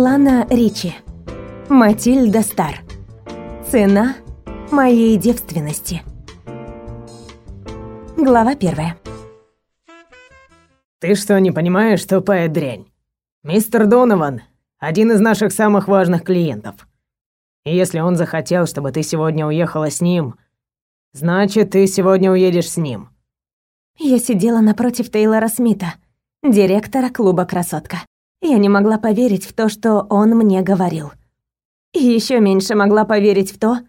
Лана Ричи. Матильда Стар. Цена моей девственности. Глава первая. Ты что, не понимаешь, тупая дрянь? Мистер Донован — один из наших самых важных клиентов. И если он захотел, чтобы ты сегодня уехала с ним, значит, ты сегодня уедешь с ним. Я сидела напротив Тейлора Смита, директора клуба «Красотка». Я не могла поверить в то, что он мне говорил. И еще меньше могла поверить в то,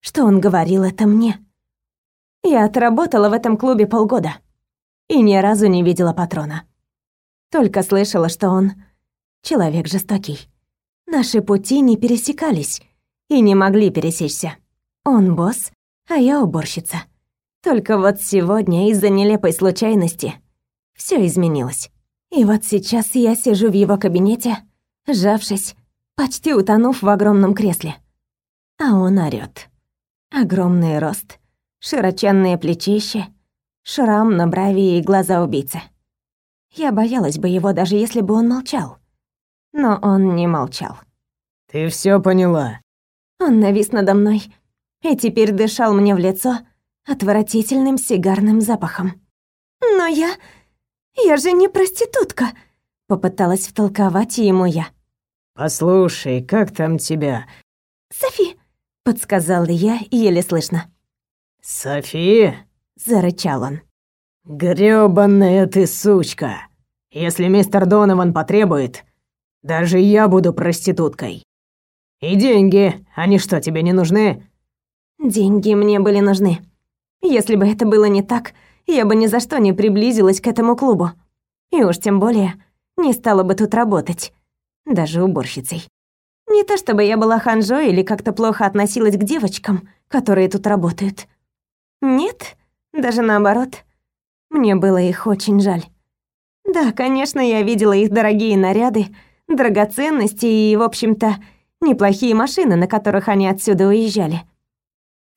что он говорил это мне. Я отработала в этом клубе полгода и ни разу не видела патрона. Только слышала, что он человек жестокий. Наши пути не пересекались и не могли пересечься. Он босс, а я уборщица. Только вот сегодня из-за нелепой случайности все изменилось. И вот сейчас я сижу в его кабинете, сжавшись, почти утонув в огромном кресле. А он орёт. Огромный рост, широченные плечища, шрам на брови и глаза убийцы. Я боялась бы его, даже если бы он молчал. Но он не молчал. «Ты все поняла?» Он навис надо мной и теперь дышал мне в лицо отвратительным сигарным запахом. «Но я... я же не проститутка!» — попыталась втолковать ему я. «Послушай, как там тебя?» «Софи!» — подсказала я, еле слышно. «Софи?» — зарычал он. «Грёбаная ты сучка! Если мистер Донован потребует, даже я буду проституткой. И деньги, они что, тебе не нужны?» Деньги мне были нужны. Если бы это было не так, я бы ни за что не приблизилась к этому клубу. И уж тем более не стала бы тут работать, даже уборщицей. Не то чтобы я была ханжой или как-то плохо относилась к девочкам, которые тут работают. Нет, даже наоборот. Мне было их очень жаль. Да, конечно, я видела их дорогие наряды, драгоценности и, в общем-то, неплохие машины, на которых они отсюда уезжали.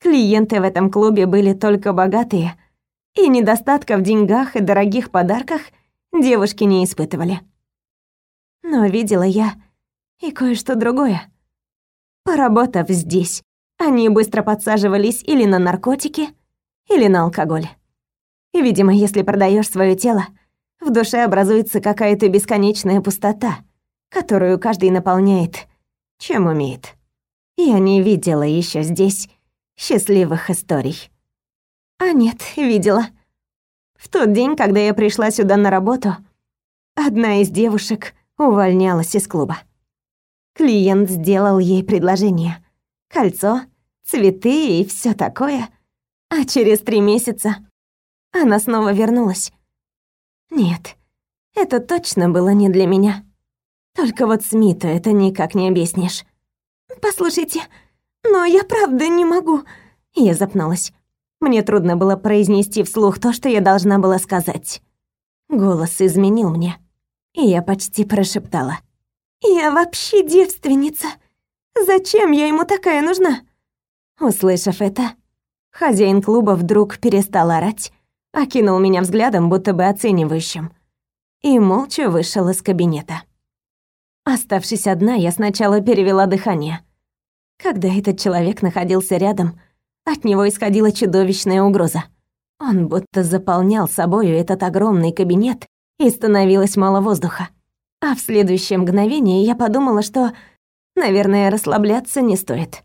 Клиенты в этом клубе были только богатые, и недостатка в деньгах и дорогих подарках девушки не испытывали. Но видела я и кое-что другое. Поработав здесь, они быстро подсаживались или на наркотики, или на алкоголь. И, видимо, если продаешь свое тело, в душе образуется какая-то бесконечная пустота, которую каждый наполняет, чем умеет. Я не видела еще здесь счастливых историй. А нет, видела. В тот день, когда я пришла сюда на работу, одна из девушек увольнялась из клуба. Клиент сделал ей предложение. Кольцо, цветы и все такое. А через три месяца она снова вернулась. Нет, это точно было не для меня. Только вот Смиту это никак не объяснишь. «Послушайте, «Но я правда не могу...» Я запнулась. Мне трудно было произнести вслух то, что я должна была сказать. Голос изменил мне, и я почти прошептала. «Я вообще девственница. Зачем я ему такая нужна?» Услышав это, хозяин клуба вдруг перестал орать, окинул меня взглядом, будто бы оценивающим, и молча вышел из кабинета. Оставшись одна, я сначала перевела дыхание — когда этот человек находился рядом, от него исходила чудовищная угроза. Он будто заполнял собою этот огромный кабинет, и становилось мало воздуха. А в следующее мгновение я подумала, что, наверное, расслабляться не стоит.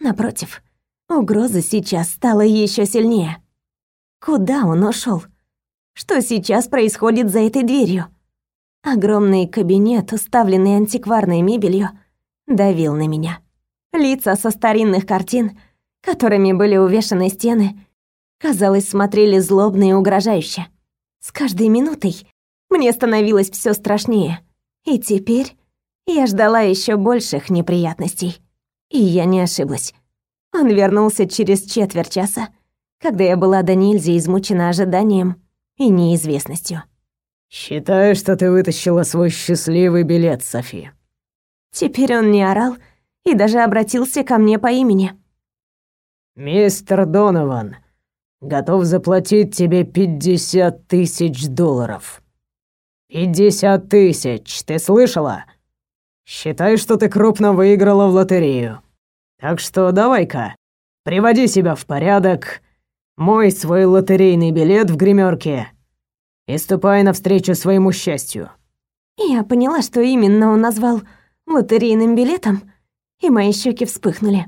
Напротив, угроза сейчас стала еще сильнее. Куда он ушел? Что сейчас происходит за этой дверью? Огромный кабинет, уставленный антикварной мебелью, давил на меня. Лица со старинных картин, которыми были увешаны стены, казалось, смотрели злобно и угрожающе. С каждой минутой мне становилось все страшнее. И теперь я ждала еще больших неприятностей. И я не ошиблась. Он вернулся через четверть часа, когда я была до нельзя измучена ожиданием и неизвестностью. «Считаю, что ты вытащила свой счастливый билет, София». Теперь он не орал, и даже обратился ко мне по имени. «Мистер Донован, готов заплатить тебе пятьдесят тысяч долларов». «Пятьдесят тысяч, ты слышала? Считай, что ты крупно выиграла в лотерею. Так что давай-ка, приводи себя в порядок, мой свой лотерейный билет в гримерке и ступай навстречу своему счастью». Я поняла, что именно он назвал лотерейным билетом, и мои щеки вспыхнули.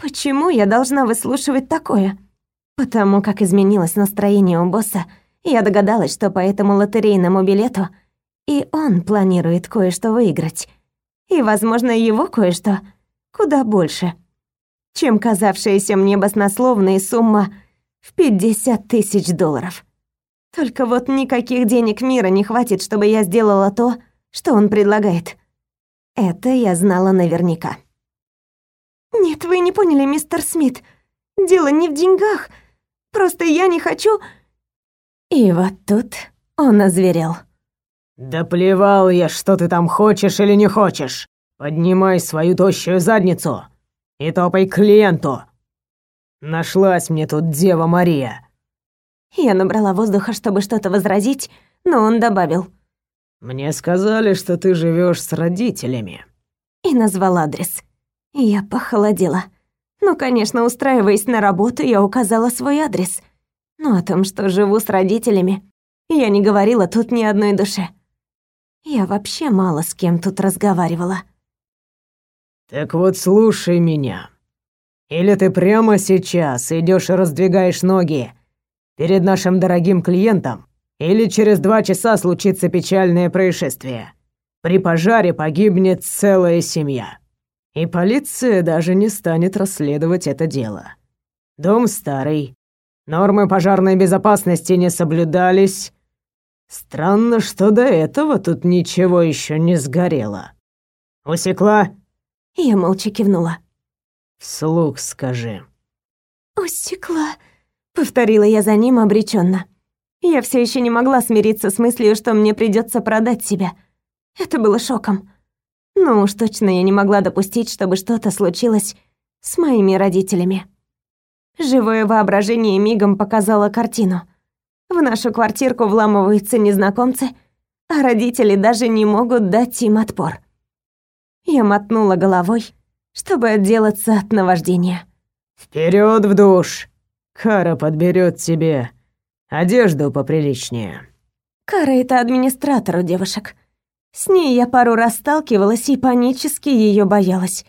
Почему я должна выслушивать такое? Потому как изменилось настроение у босса, я догадалась, что по этому лотерейному билету и он планирует кое-что выиграть. И, возможно, его кое-что куда больше, чем казавшаяся мне баснословная сумма в 50 тысяч долларов. Только вот никаких денег мира не хватит, чтобы я сделала то, что он предлагает. Это я знала наверняка. «Нет, вы не поняли, мистер Смит. Дело не в деньгах. Просто я не хочу...» И вот тут он озверел. «Да плевал я, что ты там хочешь или не хочешь. Поднимай свою тощую задницу и топай к клиенту. Нашлась мне тут Дева Мария». Я набрала воздуха, чтобы что-то возразить, но он добавил. «Мне сказали, что ты живешь с родителями». И назвал адрес. Я похолодела. Ну, конечно, устраиваясь на работу, я указала свой адрес. Но о том, что живу с родителями, я не говорила тут ни одной душе. Я вообще мало с кем тут разговаривала. «Так вот, слушай меня. Или ты прямо сейчас идешь и раздвигаешь ноги перед нашим дорогим клиентом, или через два часа случится печальное происшествие. При пожаре погибнет целая семья. И полиция даже не станет расследовать это дело. Дом старый. Нормы пожарной безопасности не соблюдались. Странно, что до этого тут ничего еще не сгорело. Усекла? Я молча кивнула. Вслух скажи. Усекла, повторила я за ним обреченно. Я все еще не могла смириться с мыслью, что мне придется продать себя. Это было шоком. Ну уж точно я не могла допустить, чтобы что-то случилось с моими родителями. Живое воображение мигом показало картину. В нашу квартирку вламываются незнакомцы, а родители даже не могут дать им отпор. Я мотнула головой, чтобы отделаться от наваждения. Вперед в душ! Кара подберет тебе одежду поприличнее». Кара — это администратор у девушек. С ней я пару раз сталкивалась и панически ее боялась.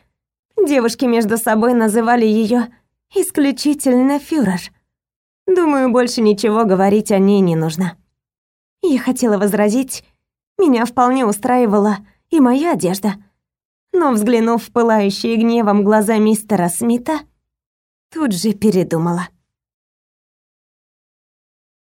Девушки между собой называли ее исключительно фюрер. Думаю, больше ничего говорить о ней не нужно. Я хотела возразить, меня вполне устраивала и моя одежда. Но, взглянув в пылающие гневом глаза мистера Смита, тут же передумала.